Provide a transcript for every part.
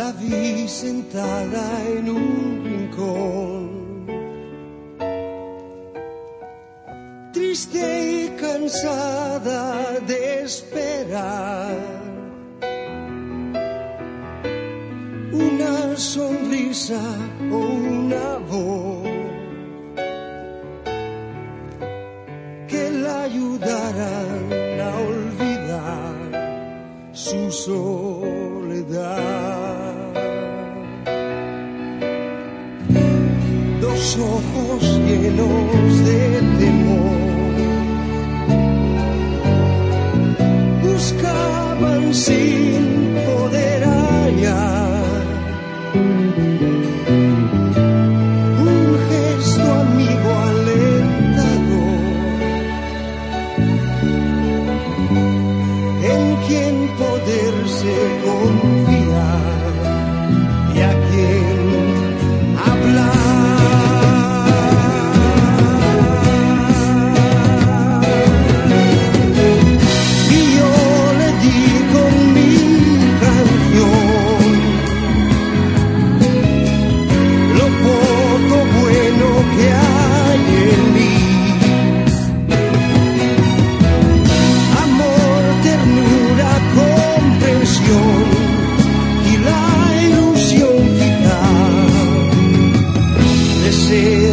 allí sentada en un rincón. Triste y cansada de esperar. Una sonrisa o una voz que la ayudarán a olvidar su soledad. Dos ojos llenos de temor buscaban sin de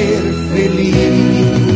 ser feliz.